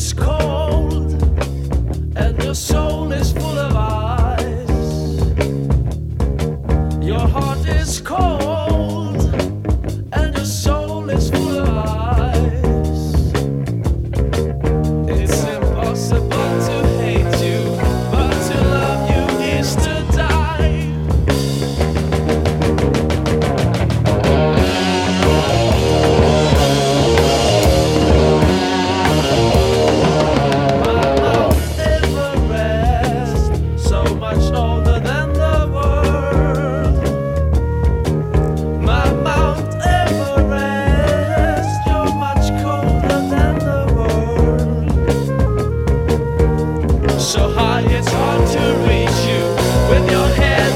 Let's go. it's hard to reach you with your head.